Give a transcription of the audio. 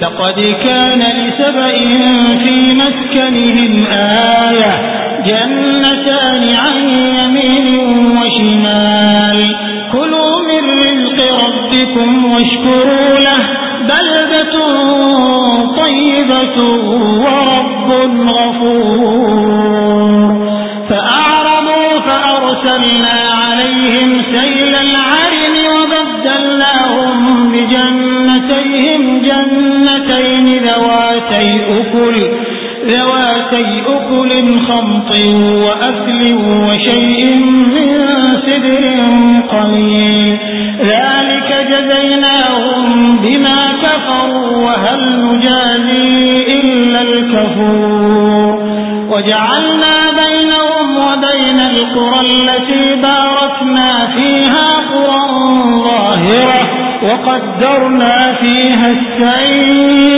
لقد كان لسبأ في مسكنهم آية جنتان عن يمين وشمال. كلوا من رزق ربكم واشكروا له بلدة طيبة ورب غفور. فأعرضوا فأرسلنا ذواتي أكل ذواتي أكل خمط وأكل وشيء من سدر قليل. ذلك جزيناهم بما كفروا وهل نجازي إلا الكفور. وجعلنا بينهم وبين القرى التي باركنا فيها قرى ظاهرة وقدرنا فيها السير.